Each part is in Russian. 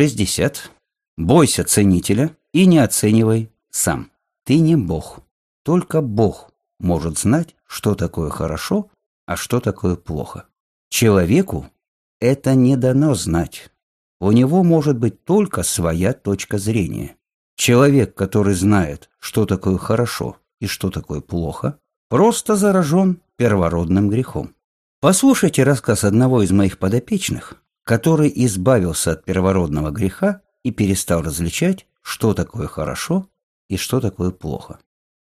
60. Бойся ценителя и не оценивай сам. Ты не Бог. Только Бог может знать, что такое хорошо, а что такое плохо. Человеку это не дано знать. У него может быть только своя точка зрения. Человек, который знает, что такое хорошо и что такое плохо, просто заражен первородным грехом. Послушайте рассказ одного из моих подопечных, который избавился от первородного греха и перестал различать, что такое хорошо и что такое плохо.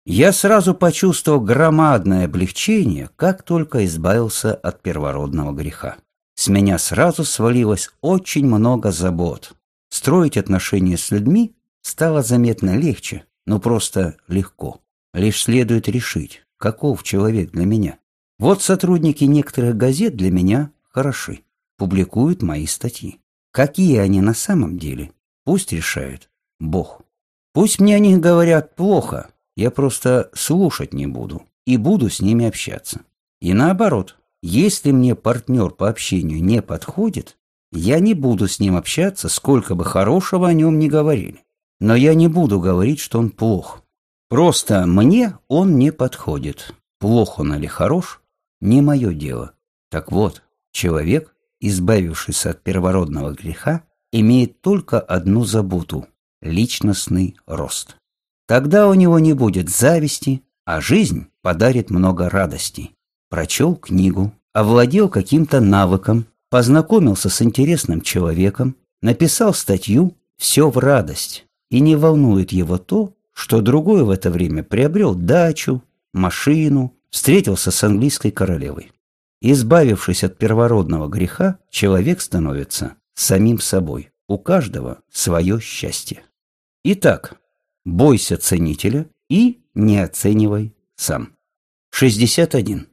Я сразу почувствовал громадное облегчение, как только избавился от первородного греха. С меня сразу свалилось очень много забот. Строить отношения с людьми стало заметно легче, но просто легко. Лишь следует решить, каков человек для меня. Вот сотрудники некоторых газет для меня хороши, публикуют мои статьи. Какие они на самом деле, пусть решает Бог. Пусть мне о них говорят плохо, я просто слушать не буду и буду с ними общаться. И наоборот, если мне партнер по общению не подходит, я не буду с ним общаться, сколько бы хорошего о нем ни говорили. Но я не буду говорить, что он плох. Просто мне он не подходит. Плох он или хорош, не мое дело. Так вот, человек, избавившийся от первородного греха, имеет только одну заботу – личностный рост. Тогда у него не будет зависти, а жизнь подарит много радости. Прочел книгу, овладел каким-то навыком, познакомился с интересным человеком, написал статью «Все в радость», и не волнует его то, что другой в это время приобрел дачу, машину, встретился с английской королевой. Избавившись от первородного греха, человек становится самим собой. У каждого свое счастье. Итак, бойся ценителя и не оценивай сам. 61.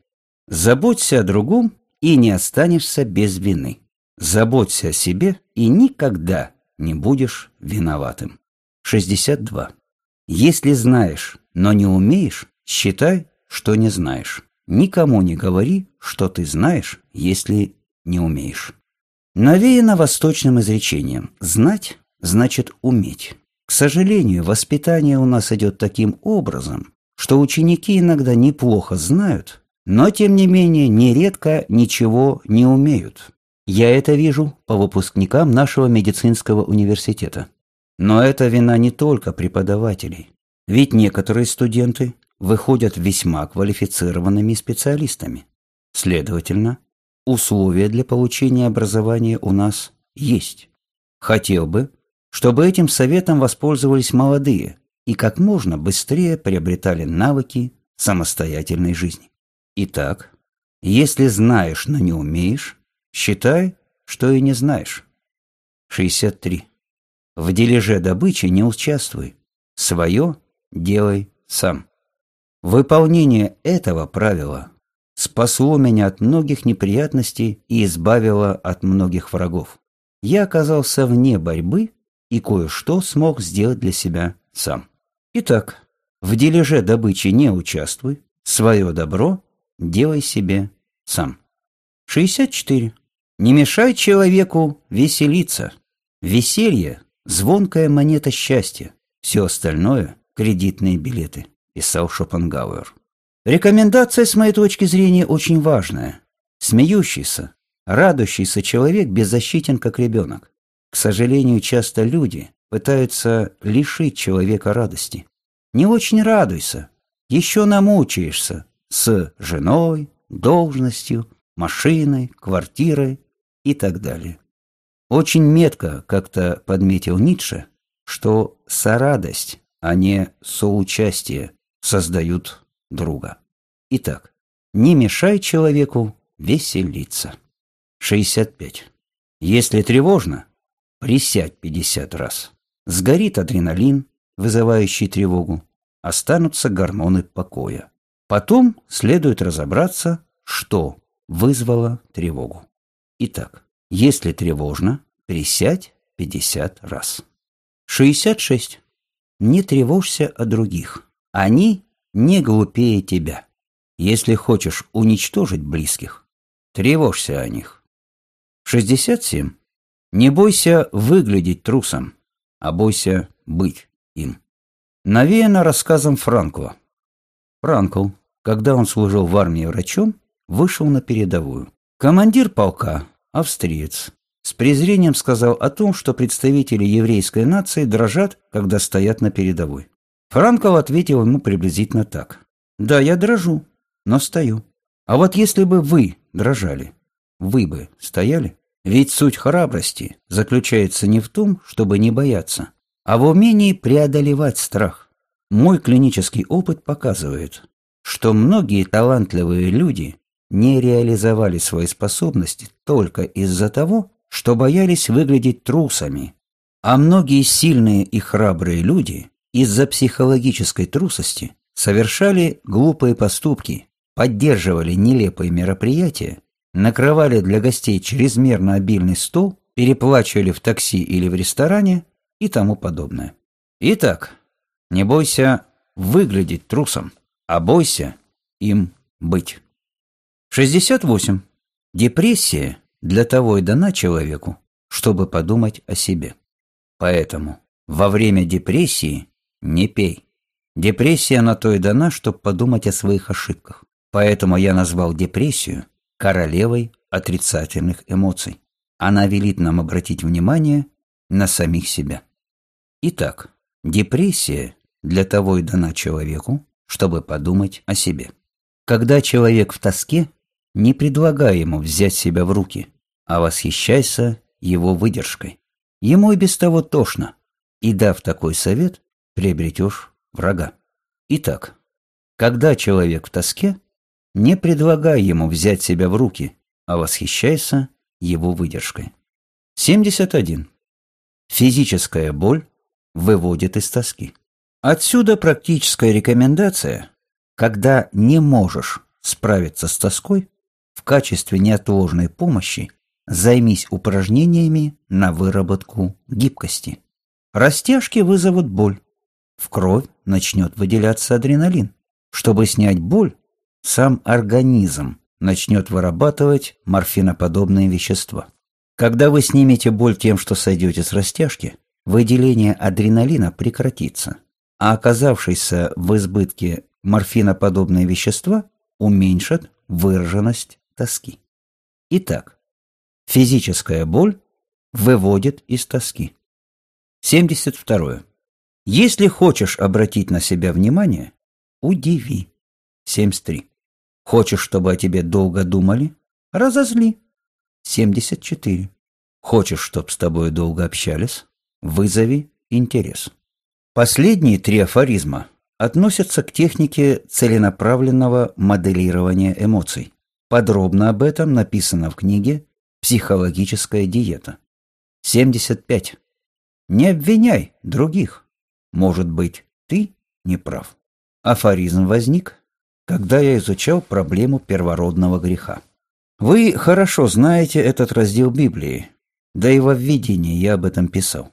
Заботься о другом и не останешься без вины. Заботься о себе и никогда не будешь виноватым. 62. Если знаешь, но не умеешь, считай, что не знаешь. Никому не говори, что ты знаешь, если не умеешь. Навеяно восточным изречением «знать» значит «уметь». К сожалению, воспитание у нас идет таким образом, что ученики иногда неплохо знают, но тем не менее нередко ничего не умеют. Я это вижу по выпускникам нашего медицинского университета. Но это вина не только преподавателей. Ведь некоторые студенты выходят весьма квалифицированными специалистами. Следовательно, условия для получения образования у нас есть. Хотел бы, чтобы этим советом воспользовались молодые и как можно быстрее приобретали навыки самостоятельной жизни. Итак, если знаешь, но не умеешь, считай, что и не знаешь. 63. В дележе добычи не участвуй. Свое делай сам. Выполнение этого правила спасло меня от многих неприятностей и избавило от многих врагов. Я оказался вне борьбы и кое-что смог сделать для себя сам. Итак, в дележе добычи не участвуй, свое добро делай себе сам. 64. Не мешай человеку веселиться. Веселье – звонкая монета счастья, все остальное – кредитные билеты писал Шопенгауэр. Рекомендация, с моей точки зрения, очень важная. Смеющийся, радующийся человек беззащитен, как ребенок. К сожалению, часто люди пытаются лишить человека радости. Не очень радуйся, еще намучаешься с женой, должностью, машиной, квартирой и так далее. Очень метко как-то подметил Ницше, что сорадость, а не соучастие создают друга. Итак, не мешай человеку веселиться. 65. Если тревожно, присядь 50 раз. Сгорит адреналин, вызывающий тревогу, останутся гормоны покоя. Потом следует разобраться, что вызвало тревогу. Итак, если тревожно, присядь 50 раз. 66. Не тревожься о других. Они не глупее тебя. Если хочешь уничтожить близких, тревожься о них. 67. Не бойся выглядеть трусом, а бойся быть им. Навеяно рассказом Франкла. Франкл, когда он служил в армии врачом, вышел на передовую. Командир полка, австриец, с презрением сказал о том, что представители еврейской нации дрожат, когда стоят на передовой. Франкл ответил ему приблизительно так. «Да, я дрожу, но стою. А вот если бы вы дрожали, вы бы стояли? Ведь суть храбрости заключается не в том, чтобы не бояться, а в умении преодолевать страх. Мой клинический опыт показывает, что многие талантливые люди не реализовали свои способности только из-за того, что боялись выглядеть трусами, а многие сильные и храбрые люди из-за психологической трусости совершали глупые поступки, поддерживали нелепые мероприятия, накрывали для гостей чрезмерно обильный стол, переплачивали в такси или в ресторане и тому подобное. Итак, не бойся выглядеть трусом, а бойся им быть. 68. Депрессия для того и дана человеку, чтобы подумать о себе. Поэтому во время депрессии не пей. Депрессия на то и дана, чтобы подумать о своих ошибках. Поэтому я назвал депрессию королевой отрицательных эмоций. Она велит нам обратить внимание на самих себя. Итак, депрессия для того и дана человеку, чтобы подумать о себе. Когда человек в тоске, не предлагай ему взять себя в руки, а восхищайся его выдержкой. Ему и без того тошно, и дав такой совет, приобретешь врага. Итак, когда человек в тоске, не предлагай ему взять себя в руки, а восхищайся его выдержкой. 71. Физическая боль выводит из тоски. Отсюда практическая рекомендация, когда не можешь справиться с тоской, в качестве неотложной помощи Займись упражнениями на выработку гибкости. Растяжки вызовут боль. В кровь начнет выделяться адреналин. Чтобы снять боль, сам организм начнет вырабатывать морфиноподобные вещества. Когда вы снимете боль тем, что сойдете с растяжки, выделение адреналина прекратится, а оказавшиеся в избытке морфиноподобные вещества уменьшат выраженность тоски. Итак, Физическая боль выводит из тоски. 72. Если хочешь обратить на себя внимание, удиви. 73. Хочешь, чтобы о тебе долго думали? Разозли. 74. Хочешь, чтобы с тобой долго общались? Вызови интерес. Последние три афоризма относятся к технике целенаправленного моделирования эмоций. Подробно об этом написано в книге Психологическая диета. 75. Не обвиняй других. Может быть, ты не прав. Афоризм возник, когда я изучал проблему первородного греха. Вы хорошо знаете этот раздел Библии, да и во введении я об этом писал.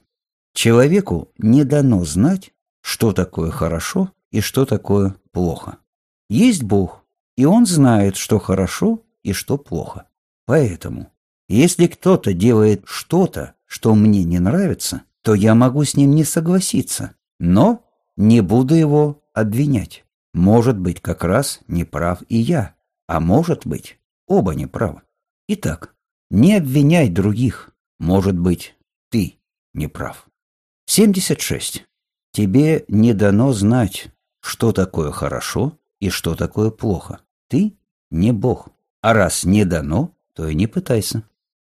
Человеку не дано знать, что такое хорошо и что такое плохо. Есть Бог, и Он знает, что хорошо и что плохо. Поэтому если кто-то делает что-то, что мне не нравится, то я могу с ним не согласиться, но не буду его обвинять. Может быть, как раз не прав и я, а может быть, оба не правы. Итак, не обвиняй других. Может быть, ты не прав. 76. Тебе не дано знать, что такое хорошо и что такое плохо. Ты не Бог. А раз не дано, то и не пытайся.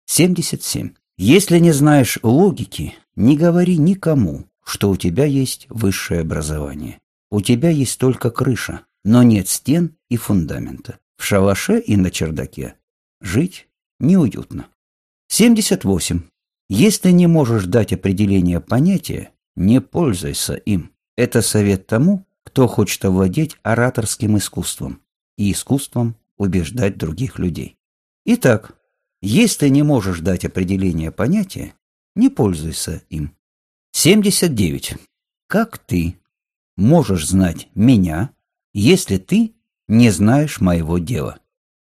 77. Если не знаешь логики, не говори никому, что у тебя есть высшее образование. У тебя есть только крыша, но нет стен и фундамента. В шалаше и на чердаке жить неуютно. 78. Если не можешь дать определение понятия, не пользуйся им. Это совет тому, кто хочет овладеть ораторским искусством и искусством убеждать других людей. Итак, если не можешь дать определение понятия, не пользуйся им. 79. Как ты можешь знать меня, если ты не знаешь моего дела?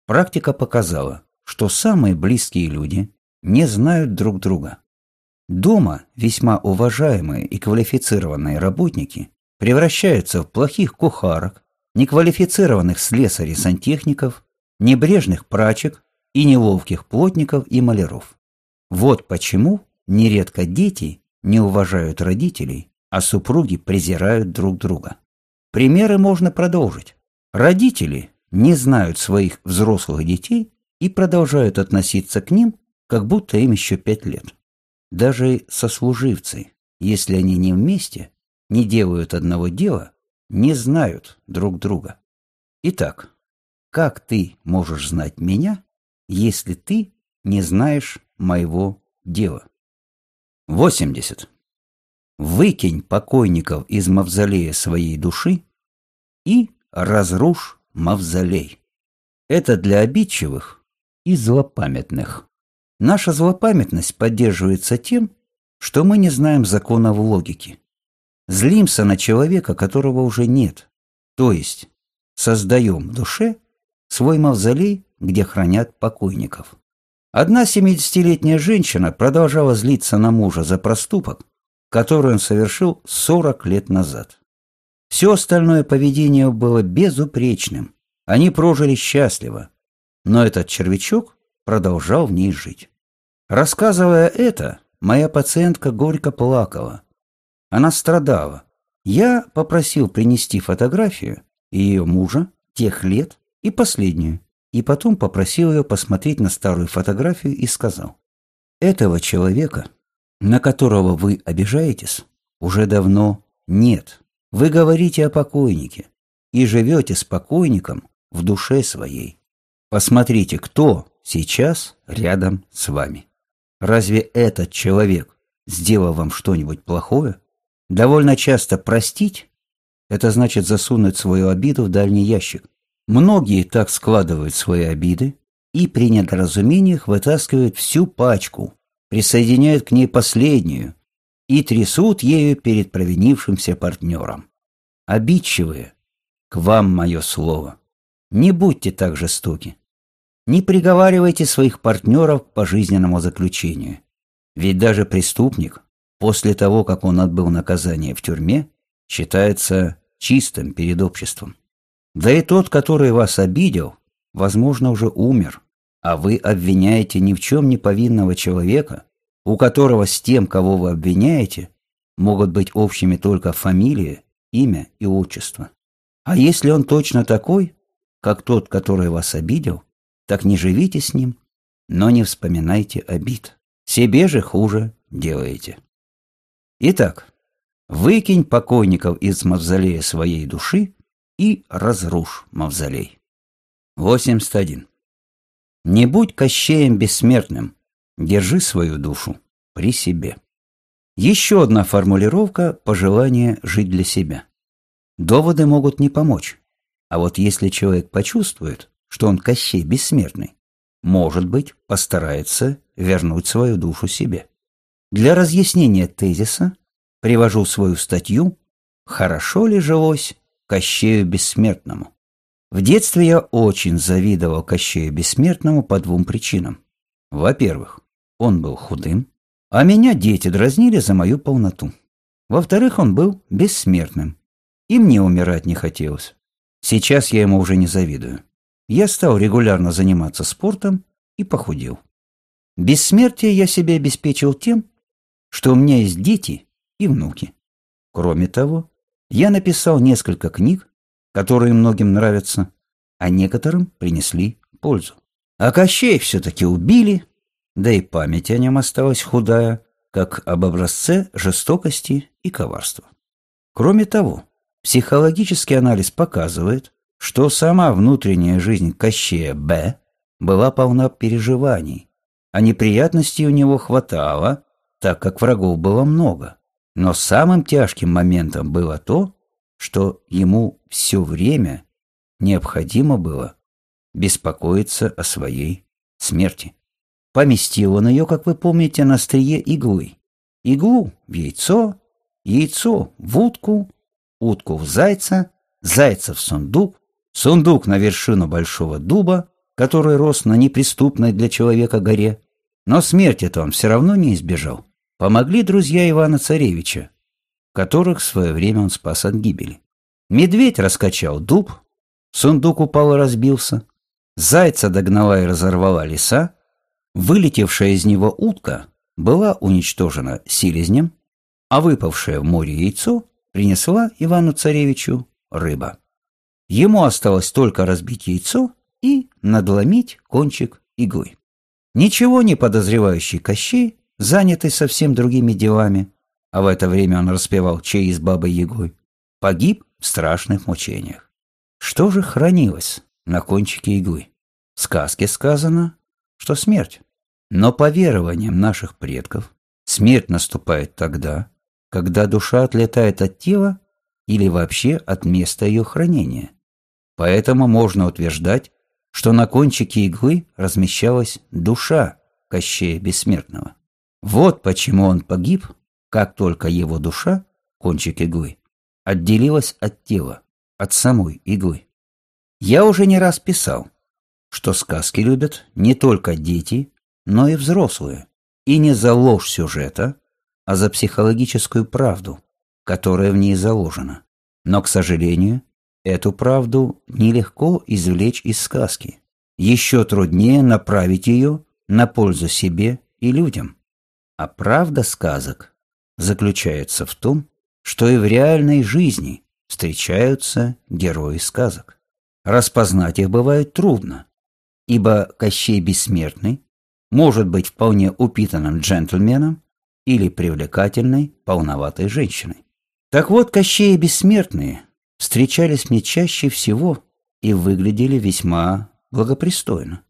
Практика показала, что самые близкие люди, не знают друг друга. Дома весьма уважаемые и квалифицированные работники превращаются в плохих кухарок, неквалифицированных слесарей-сантехников, небрежных прачек и неловких плотников и маляров. Вот почему нередко дети не уважают родителей, а супруги презирают друг друга. Примеры можно продолжить. Родители не знают своих взрослых детей и продолжают относиться к ним, как будто им еще пять лет. Даже сослуживцы, если они не вместе, не делают одного дела, не знают друг друга. Итак, как ты можешь знать меня, если ты не знаешь моего дела? 80. Выкинь покойников из мавзолея своей души и разрушь мавзолей. Это для обидчивых и злопамятных. Наша злопамятность поддерживается тем, что мы не знаем законов логики. Злимся на человека, которого уже нет. То есть создаем в душе свой мавзолей, где хранят покойников. Одна 70-летняя женщина продолжала злиться на мужа за проступок, который он совершил 40 лет назад. Все остальное поведение было безупречным. Они прожили счастливо. Но этот червячок продолжал в ней жить. Рассказывая это, моя пациентка горько плакала. Она страдала. Я попросил принести фотографию ее мужа, тех лет и последнюю, и потом попросил ее посмотреть на старую фотографию и сказал, «Этого человека, на которого вы обижаетесь, уже давно нет. Вы говорите о покойнике и живете с покойником в душе своей. Посмотрите, кто сейчас рядом с вами. Разве этот человек сделал вам что-нибудь плохое? Довольно часто простить – это значит засунуть свою обиду в дальний ящик. Многие так складывают свои обиды и при недоразумениях вытаскивают всю пачку, присоединяют к ней последнюю и трясут ею перед провинившимся партнером. Обидчивые, к вам мое слово. Не будьте так жестоки. Не приговаривайте своих партнеров к пожизненному заключению. Ведь даже преступник, после того, как он отбыл наказание в тюрьме, считается чистым перед обществом. Да и тот, который вас обидел, возможно, уже умер, а вы обвиняете ни в чем не повинного человека, у которого с тем, кого вы обвиняете, могут быть общими только фамилия, имя и отчество. А если он точно такой, как тот, который вас обидел, так не живите с ним, но не вспоминайте обид. Себе же хуже делаете. Итак, выкинь покойников из мавзолея своей души и разрушь мавзолей. 81. Не будь Кощеем бессмертным, держи свою душу при себе. Еще одна формулировка пожелания жить для себя. Доводы могут не помочь, а вот если человек почувствует, что он Кощей бессмертный, может быть, постарается вернуть свою душу себе. Для разъяснения тезиса привожу свою статью «Хорошо ли жилось Кощею Бессмертному?» В детстве я очень завидовал Кощею Бессмертному по двум причинам. Во-первых, он был худым, а меня дети дразнили за мою полноту. Во-вторых, он был бессмертным, и мне умирать не хотелось. Сейчас я ему уже не завидую. Я стал регулярно заниматься спортом и похудел. Бессмертие я себе обеспечил тем, что у меня есть дети и внуки. Кроме того, я написал несколько книг, которые многим нравятся, а некоторым принесли пользу. А Кощей все-таки убили, да и память о нем осталась худая, как об образце жестокости и коварства. Кроме того, психологический анализ показывает, что сама внутренняя жизнь Кощея Б была полна переживаний, а неприятностей у него хватало, так как врагов было много. Но самым тяжким моментом было то, что ему все время необходимо было беспокоиться о своей смерти. Поместил он ее, как вы помните, на острие иглы. Иглу в яйцо, яйцо в утку, утку в зайца, зайца в сундук, сундук на вершину большого дуба, который рос на неприступной для человека горе, Но смерти-то он все равно не избежал. Помогли друзья Ивана Царевича, которых в свое время он спас от гибели. Медведь раскачал дуб, сундук упал и разбился, зайца догнала и разорвала леса, вылетевшая из него утка была уничтожена селезнем, а выпавшее в море яйцо принесла Ивану-царевичу рыба. Ему осталось только разбить яйцо и надломить кончик иглы. Ничего не подозревающий Кощей, занятый совсем другими делами, а в это время он распевал чей с бабой Егой, погиб в страшных мучениях. Что же хранилось на кончике иглы? В сказке сказано, что смерть. Но по верованиям наших предков, смерть наступает тогда, когда душа отлетает от тела или вообще от места ее хранения. Поэтому можно утверждать, что на кончике иглы размещалась душа Кощея Бессмертного. Вот почему он погиб, как только его душа, кончик иглы, отделилась от тела, от самой иглы. Я уже не раз писал, что сказки любят не только дети, но и взрослые, и не за ложь сюжета, а за психологическую правду, которая в ней заложена. Но, к сожалению, Эту правду нелегко извлечь из сказки. Еще труднее направить ее на пользу себе и людям. А правда сказок заключается в том, что и в реальной жизни встречаются герои сказок. Распознать их бывает трудно, ибо Кощей Бессмертный может быть вполне упитанным джентльменом или привлекательной, полноватой женщиной. Так вот, Кощеи Бессмертные встречались мне чаще всего и выглядели весьма благопристойно.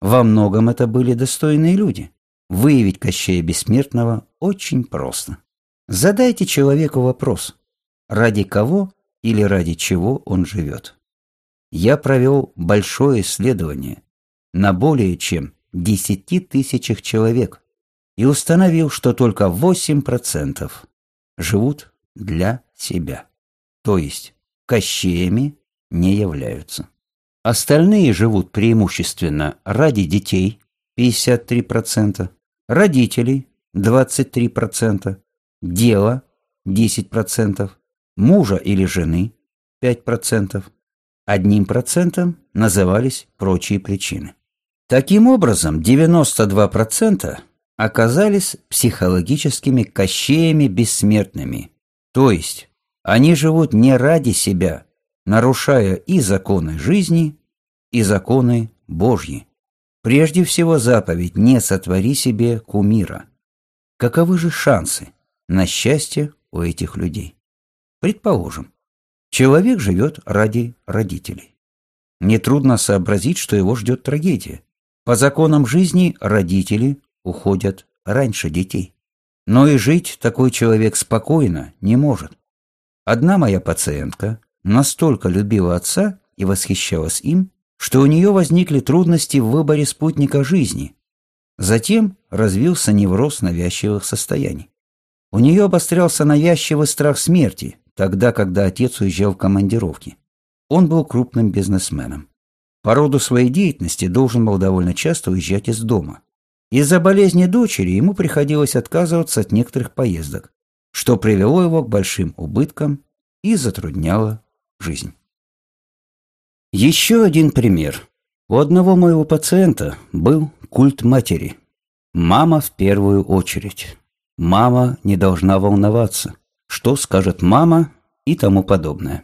Во многом это были достойные люди. Выявить Кощея Бессмертного очень просто. Задайте человеку вопрос, ради кого или ради чего он живет. Я провел большое исследование на более чем 10 тысячах человек и установил, что только 8% живут для себя. То есть кощеями не являются. Остальные живут преимущественно ради детей 53%, родителей 23%, дела 10%, мужа или жены 5%. Одним процентом назывались прочие причины. Таким образом, 92% оказались психологическими кощеями бессмертными, то есть они живут не ради себя, нарушая и законы жизни, и законы Божьи. Прежде всего заповедь «Не сотвори себе кумира». Каковы же шансы на счастье у этих людей? Предположим, человек живет ради родителей. Нетрудно сообразить, что его ждет трагедия. По законам жизни родители уходят раньше детей. Но и жить такой человек спокойно не может. Одна моя пациентка настолько любила отца и восхищалась им, что у нее возникли трудности в выборе спутника жизни. Затем развился невроз навязчивых состояний. У нее обострялся навязчивый страх смерти, тогда, когда отец уезжал в командировки. Он был крупным бизнесменом. По роду своей деятельности должен был довольно часто уезжать из дома. Из-за болезни дочери ему приходилось отказываться от некоторых поездок, что привело его к большим убыткам и затрудняло жизнь. Еще один пример. У одного моего пациента был культ матери. Мама в первую очередь. Мама не должна волноваться. Что скажет мама и тому подобное.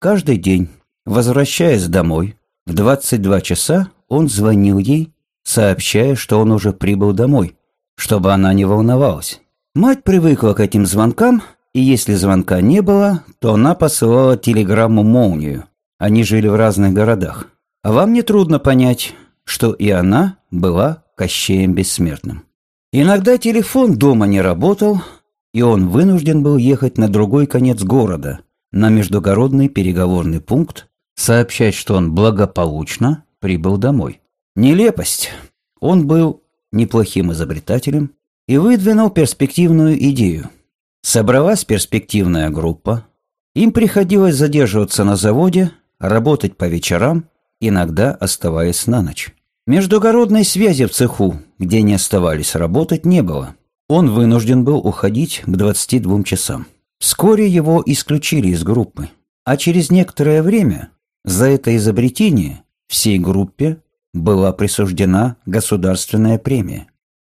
Каждый день, возвращаясь домой, в 22 часа он звонил ей, сообщая, что он уже прибыл домой, чтобы она не волновалась. Мать привыкла к этим звонкам, и если звонка не было, то она посылала телеграмму «Молнию». Они жили в разных городах. А вам не трудно понять, что и она была Кощеем Бессмертным. Иногда телефон дома не работал, и он вынужден был ехать на другой конец города, на междугородный переговорный пункт, сообщать, что он благополучно прибыл домой. Нелепость. Он был неплохим изобретателем, и выдвинул перспективную идею. Собралась перспективная группа. Им приходилось задерживаться на заводе, работать по вечерам, иногда оставаясь на ночь. Междугородной связи в цеху, где они оставались работать, не было. Он вынужден был уходить к 22 часам. Вскоре его исключили из группы, а через некоторое время за это изобретение всей группе была присуждена государственная премия.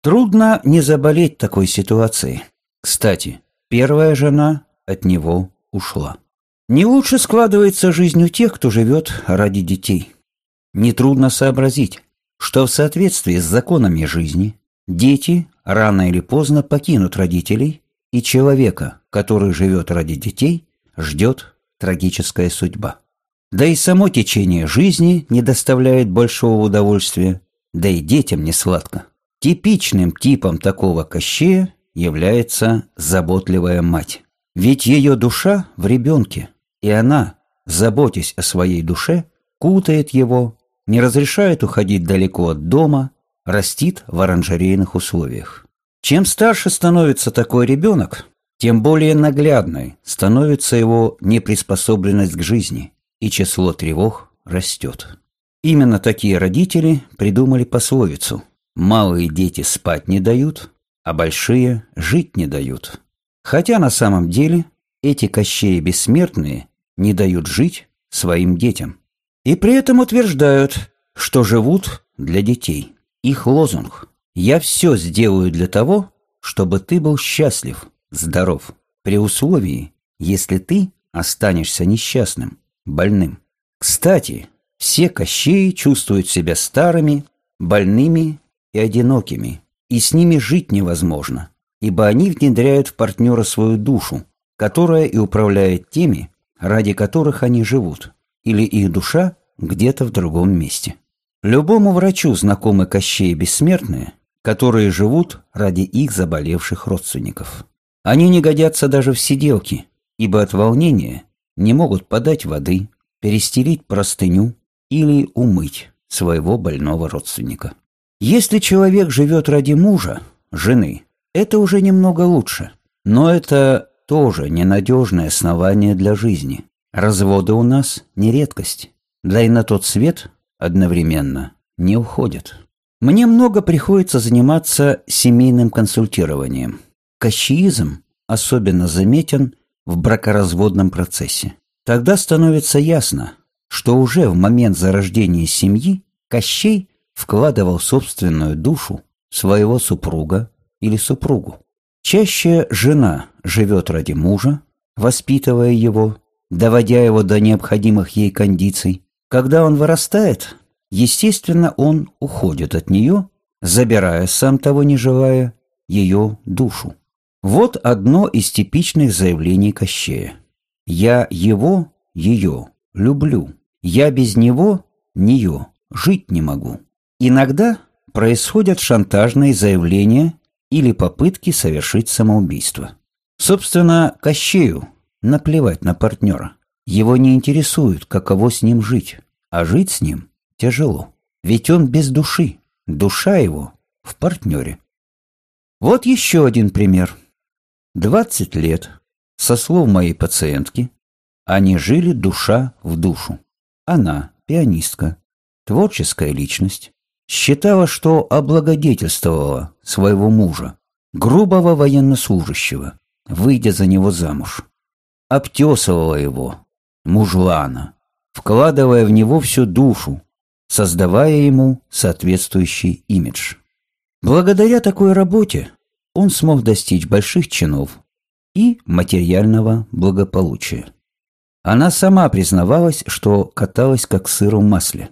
Трудно не заболеть такой ситуацией. Кстати, первая жена от него ушла. Не лучше складывается жизнь у тех, кто живет ради детей. Нетрудно сообразить, что в соответствии с законами жизни дети рано или поздно покинут родителей, и человека, который живет ради детей, ждет трагическая судьба. Да и само течение жизни не доставляет большого удовольствия, да и детям не сладко. Типичным типом такого кощея является заботливая мать. Ведь ее душа в ребенке, и она, заботясь о своей душе, кутает его, не разрешает уходить далеко от дома, растит в оранжерейных условиях. Чем старше становится такой ребенок, тем более наглядной становится его неприспособленность к жизни, и число тревог растет. Именно такие родители придумали пословицу Малые дети спать не дают, а большие жить не дают. Хотя на самом деле эти кощеи бессмертные не дают жить своим детям. И при этом утверждают, что живут для детей. Их лозунг «Я все сделаю для того, чтобы ты был счастлив, здоров, при условии, если ты останешься несчастным, больным». Кстати, все кощеи чувствуют себя старыми, больными и одинокими, и с ними жить невозможно, ибо они внедряют в партнера свою душу, которая и управляет теми, ради которых они живут, или их душа где-то в другом месте. Любому врачу знакомы кощеи бессмертные, которые живут ради их заболевших родственников. Они не годятся даже в сиделки, ибо от волнения не могут подать воды, перестелить простыню или умыть своего больного родственника. Если человек живет ради мужа, жены, это уже немного лучше. Но это тоже ненадежное основание для жизни. Разводы у нас не редкость. Да и на тот свет одновременно не уходят. Мне много приходится заниматься семейным консультированием. Кащеизм особенно заметен в бракоразводном процессе. Тогда становится ясно, что уже в момент зарождения семьи Кощей вкладывал собственную душу своего супруга или супругу. Чаще жена живет ради мужа, воспитывая его, доводя его до необходимых ей кондиций. Когда он вырастает, естественно, он уходит от нее, забирая, сам того не желая, ее душу. Вот одно из типичных заявлений Кощея. «Я его, ее, люблю. Я без него, нее, жить не могу». Иногда происходят шантажные заявления или попытки совершить самоубийство. Собственно, Кощею наплевать на партнера. Его не интересует, каково с ним жить, а жить с ним тяжело. Ведь он без души, душа его в партнере. Вот еще один пример. 20 лет, со слов моей пациентки, они жили душа в душу. Она, пианистка, творческая личность, считала, что облагодетельствовала своего мужа, грубого военнослужащего, выйдя за него замуж. Обтесывала его, мужлана, вкладывая в него всю душу, создавая ему соответствующий имидж. Благодаря такой работе он смог достичь больших чинов и материального благополучия. Она сама признавалась, что каталась как сыр в масле.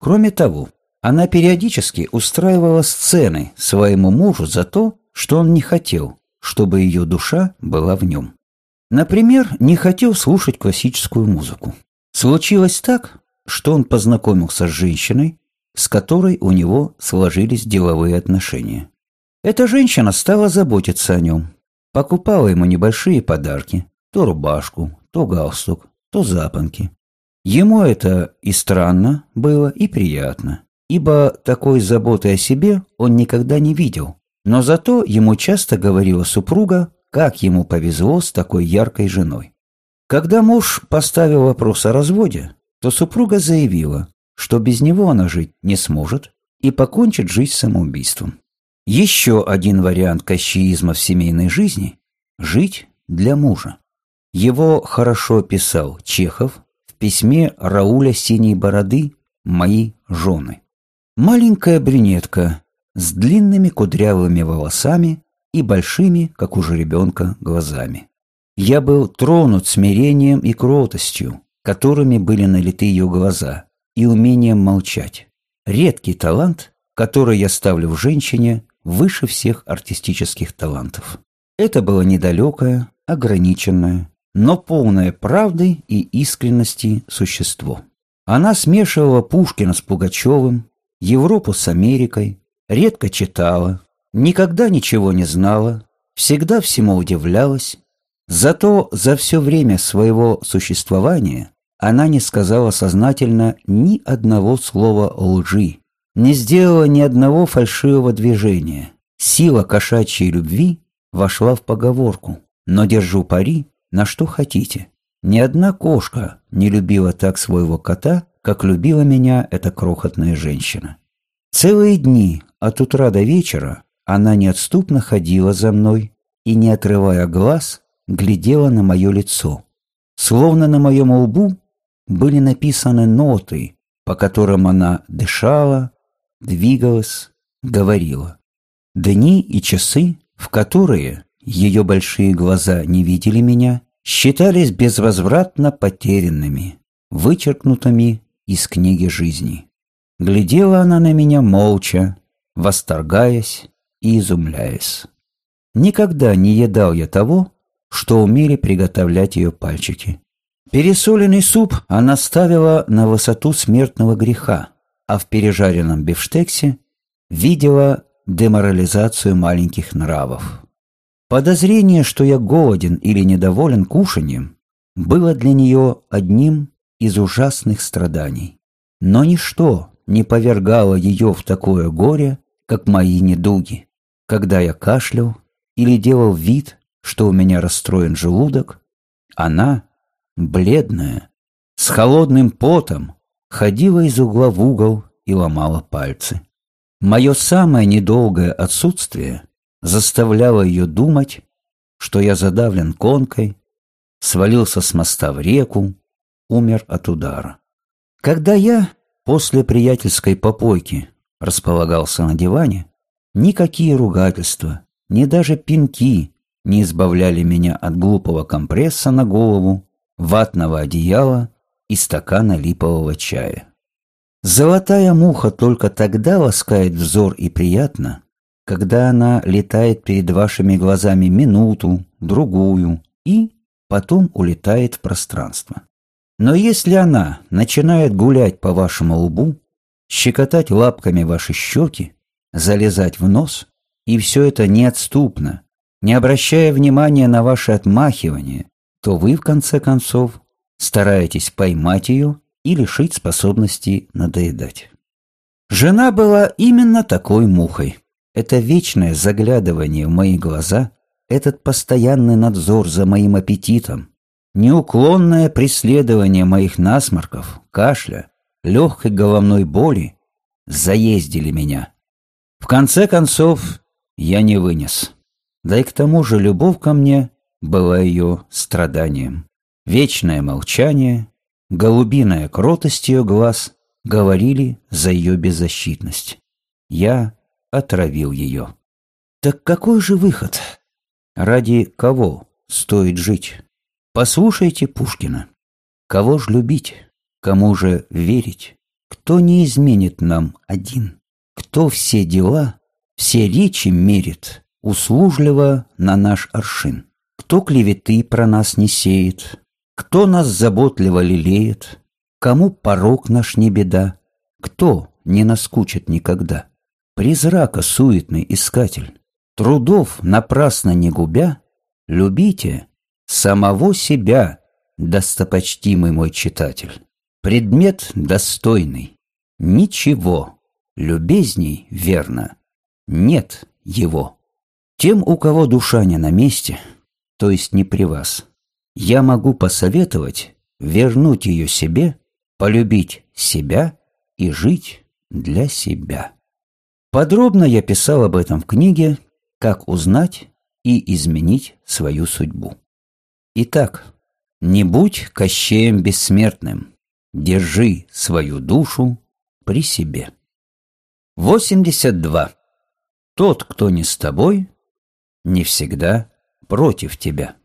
Кроме того, она периодически устраивала сцены своему мужу за то, что он не хотел, чтобы ее душа была в нем. Например, не хотел слушать классическую музыку. Случилось так, что он познакомился с женщиной, с которой у него сложились деловые отношения. Эта женщина стала заботиться о нем, покупала ему небольшие подарки, то рубашку, то галстук, то запонки. Ему это и странно было, и приятно ибо такой заботы о себе он никогда не видел. Но зато ему часто говорила супруга, как ему повезло с такой яркой женой. Когда муж поставил вопрос о разводе, то супруга заявила, что без него она жить не сможет, и покончит жизнь самоубийством. Еще один вариант кощеизма в семейной жизни – жить для мужа. Его хорошо писал Чехов в письме Рауля Синей Бороды «Мои жены». Маленькая брюнетка с длинными кудрявыми волосами и большими, как у жеребенка, глазами. Я был тронут смирением и кротостью, которыми были налиты ее глаза, и умением молчать. Редкий талант, который я ставлю в женщине выше всех артистических талантов. Это было недалекое, ограниченное, но полное правды и искренности существо. Она смешивала Пушкина с Пугачевым, Европу с Америкой, редко читала, никогда ничего не знала, всегда всему удивлялась. Зато за все время своего существования она не сказала сознательно ни одного слова лжи, не сделала ни одного фальшивого движения. Сила кошачьей любви вошла в поговорку, но держу пари, на что хотите. Ни одна кошка не любила так своего кота, как любила меня эта крохотная женщина. Целые дни, от утра до вечера, она неотступно ходила за мной и, не отрывая глаз, глядела на мое лицо. Словно на моем лбу были написаны ноты, по которым она дышала, двигалась, говорила. Дни и часы, в которые ее большие глаза не видели меня, считались безвозвратно потерянными, вычеркнутыми из книги жизни. Глядела она на меня молча, восторгаясь и изумляясь. Никогда не едал я того, что умели приготовлять ее пальчики. Пересоленный суп она ставила на высоту смертного греха, а в пережаренном бифштексе видела деморализацию маленьких нравов. Подозрение, что я голоден или недоволен кушанием, было для нее одним из ужасных страданий. Но ничто не повергало ее в такое горе, как мои недуги. Когда я кашлял или делал вид, что у меня расстроен желудок, она, бледная, с холодным потом, ходила из угла в угол и ломала пальцы. Мое самое недолгое отсутствие заставляло ее думать, что я задавлен конкой, свалился с моста в реку, умер от удара. Когда я После приятельской попойки располагался на диване. Никакие ругательства, ни даже пинки не избавляли меня от глупого компресса на голову, ватного одеяла и стакана липового чая. Золотая муха только тогда ласкает взор и приятно, когда она летает перед вашими глазами минуту, другую и потом улетает в пространство. Но если она начинает гулять по вашему лбу, щекотать лапками ваши щеки, залезать в нос, и все это неотступно, не обращая внимания на ваше отмахивание, то вы, в конце концов, стараетесь поймать ее и лишить способности надоедать. Жена была именно такой мухой. Это вечное заглядывание в мои глаза, этот постоянный надзор за моим аппетитом, Неуклонное преследование моих насморков, кашля, легкой головной боли заездили меня. В конце концов, я не вынес. Да и к тому же любовь ко мне была ее страданием. Вечное молчание, голубиная кротость ее глаз говорили за ее беззащитность. Я отравил ее. Так какой же выход? Ради кого стоит жить? Послушайте Пушкина. Кого ж любить, кому же верить? Кто не изменит нам один? Кто все дела, все речи мерит, услужливо на наш аршин? Кто клеветы про нас не сеет? Кто нас заботливо лелеет? Кому порог наш не беда? Кто не наскучит никогда? Призрака суетный искатель, Трудов напрасно не губя, Любите самого себя, достопочтимый мой читатель. Предмет достойный. Ничего. Любезней, верно. Нет его. Тем, у кого душа не на месте, то есть не при вас, я могу посоветовать вернуть ее себе, полюбить себя и жить для себя. Подробно я писал об этом в книге «Как узнать и изменить свою судьбу». Итак, не будь Кощеем бессмертным, держи свою душу при себе. 82. Тот, кто не с тобой, не всегда против тебя.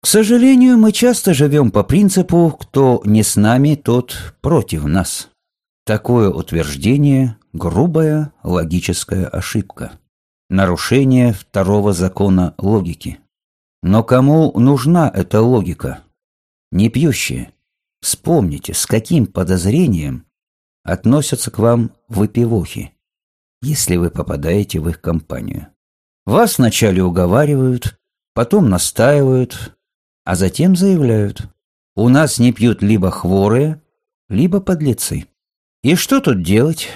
К сожалению, мы часто живем по принципу «кто не с нами, тот против нас». Такое утверждение – грубая логическая ошибка. Нарушение второго закона логики. Но кому нужна эта логика? Не пьющие. Вспомните, с каким подозрением относятся к вам выпивохи, если вы попадаете в их компанию. Вас вначале уговаривают, потом настаивают, а затем заявляют, у нас не пьют либо хворые, либо подлецы. И что тут делать?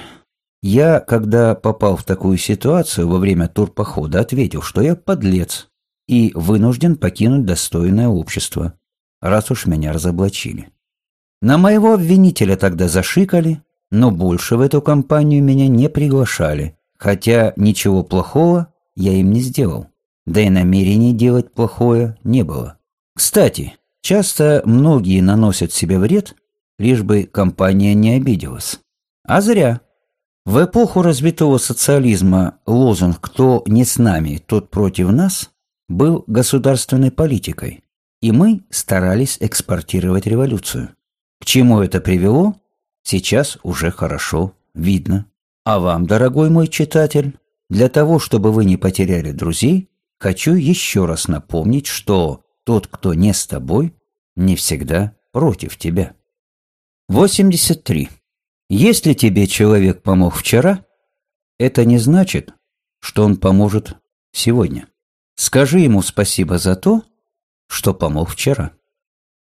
Я, когда попал в такую ситуацию во время турпохода, ответил, что я подлец и вынужден покинуть достойное общество, раз уж меня разоблачили. На моего обвинителя тогда зашикали, но больше в эту компанию меня не приглашали, хотя ничего плохого я им не сделал, да и намерений делать плохое не было. Кстати, часто многие наносят себе вред, лишь бы компания не обиделась. А зря. В эпоху развитого социализма лозунг «кто не с нами, тот против нас» был государственной политикой, и мы старались экспортировать революцию. К чему это привело, сейчас уже хорошо видно. А вам, дорогой мой читатель, для того, чтобы вы не потеряли друзей, хочу еще раз напомнить, что тот, кто не с тобой, не всегда против тебя. 83. Если тебе человек помог вчера, это не значит, что он поможет сегодня. Скажи ему спасибо за то, что помог вчера.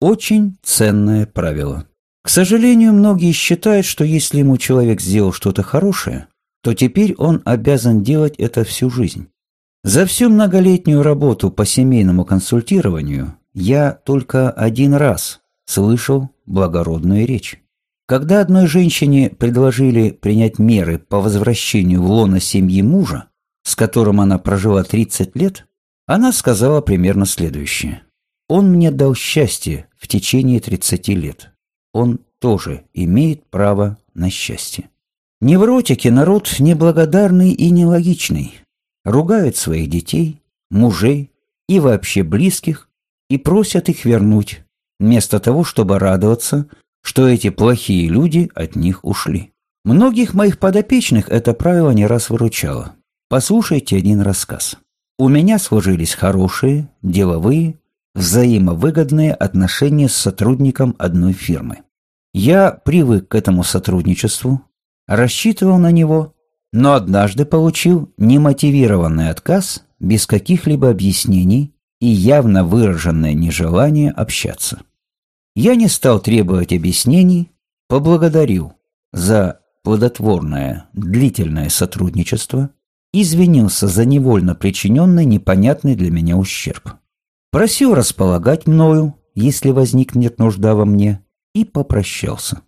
Очень ценное правило. К сожалению, многие считают, что если ему человек сделал что-то хорошее, то теперь он обязан делать это всю жизнь. За всю многолетнюю работу по семейному консультированию я только один раз слышал благородную речь. Когда одной женщине предложили принять меры по возвращению в лоно семьи мужа, с которым она прожила 30 лет, она сказала примерно следующее. «Он мне дал счастье в течение 30 лет. Он тоже имеет право на счастье». Невротики – народ неблагодарный и нелогичный ругают своих детей, мужей и вообще близких и просят их вернуть, вместо того, чтобы радоваться, что эти плохие люди от них ушли. Многих моих подопечных это правило не раз выручало. Послушайте один рассказ. У меня сложились хорошие, деловые, взаимовыгодные отношения с сотрудником одной фирмы. Я привык к этому сотрудничеству, рассчитывал на него но однажды получил немотивированный отказ без каких-либо объяснений и явно выраженное нежелание общаться. Я не стал требовать объяснений, поблагодарил за плодотворное длительное сотрудничество, извинился за невольно причиненный непонятный для меня ущерб. Просил располагать мною, если возникнет нужда во мне, и попрощался.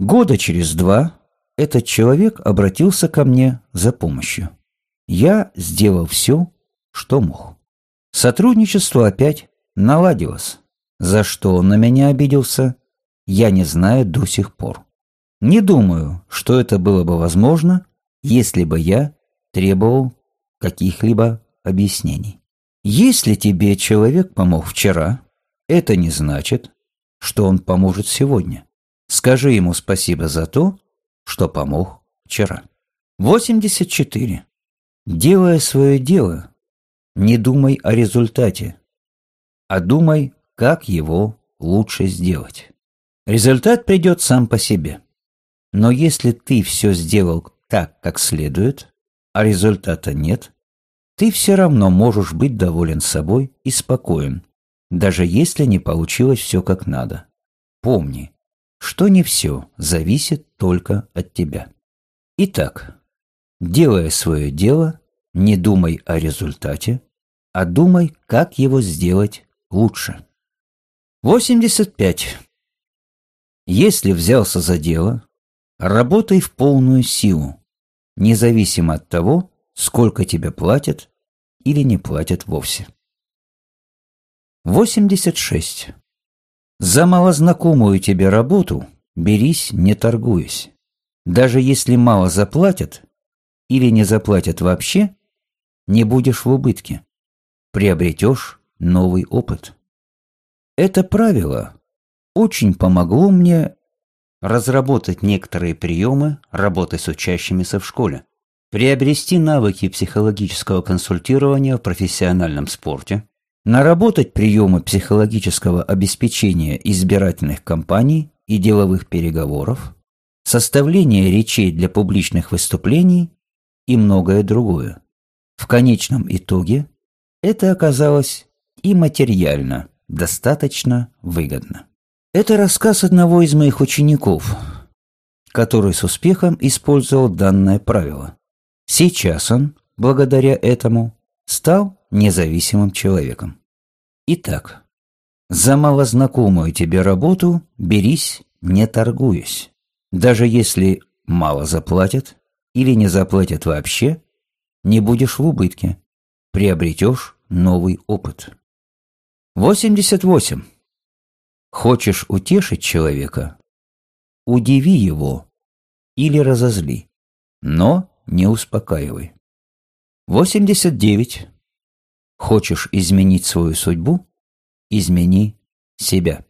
Года через два этот человек обратился ко мне за помощью. Я сделал все, что мог. Сотрудничество опять наладилось. За что он на меня обиделся, я не знаю до сих пор. Не думаю, что это было бы возможно, если бы я требовал каких-либо объяснений. Если тебе человек помог вчера, это не значит, что он поможет сегодня. Скажи ему спасибо за то, что помог вчера. 84. Делая свое дело, не думай о результате, а думай, как его лучше сделать. Результат придет сам по себе. Но если ты все сделал так, как следует, а результата нет, ты все равно можешь быть доволен собой и спокоен, даже если не получилось все как надо. Помни, что не все зависит только от тебя. Итак, делая свое дело, не думай о результате, а думай, как его сделать лучше. 85. Если взялся за дело, работай в полную силу. независимо от того, сколько тебе платят или не платят вовсе. 86. За малознакомую тебе работу берись, не торгуясь. Даже если мало заплатят или не заплатят вообще, не будешь в убытке. Приобретешь новый опыт. Это правило очень помогло мне разработать некоторые приемы работы с учащимися в школе, приобрести навыки психологического консультирования в профессиональном спорте, наработать приемы психологического обеспечения избирательных кампаний и деловых переговоров, составление речей для публичных выступлений и многое другое. В конечном итоге это оказалось и материально достаточно выгодно. Это рассказ одного из моих учеников, который с успехом использовал данное правило. Сейчас он, благодаря этому, стал независимым человеком. Итак, за малознакомую тебе работу берись, не торгуясь. Даже если мало заплатят или не заплатят вообще, не будешь в убытке, приобретешь новый опыт. 88. Хочешь утешить человека? Удиви его или разозли, но не успокаивай. 89. Хочешь изменить свою судьбу? Измени себя.